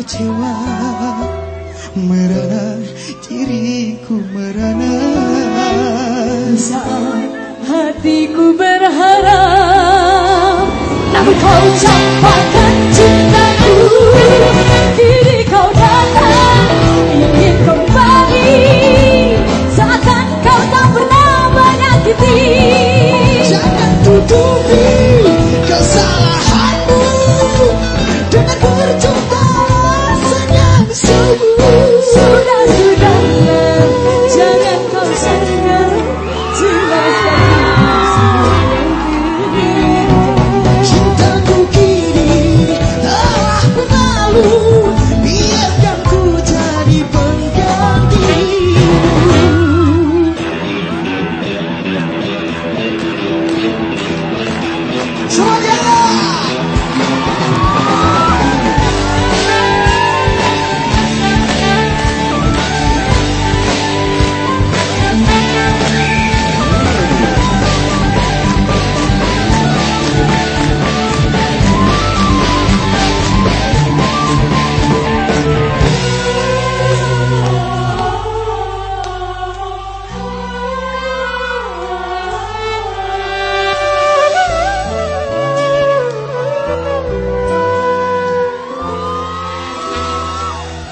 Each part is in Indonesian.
kecewa. Merana diriku merana. Saat hatiku berharap Namun kau campakkan cintaku. Kini kau datang ingin kembali. Seakan kau tak pernah menyakiti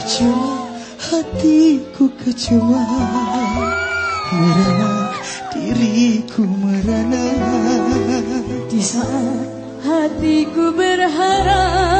Kecewa hatiku kecewa Merana diriku merana. Di saat hatiku berharap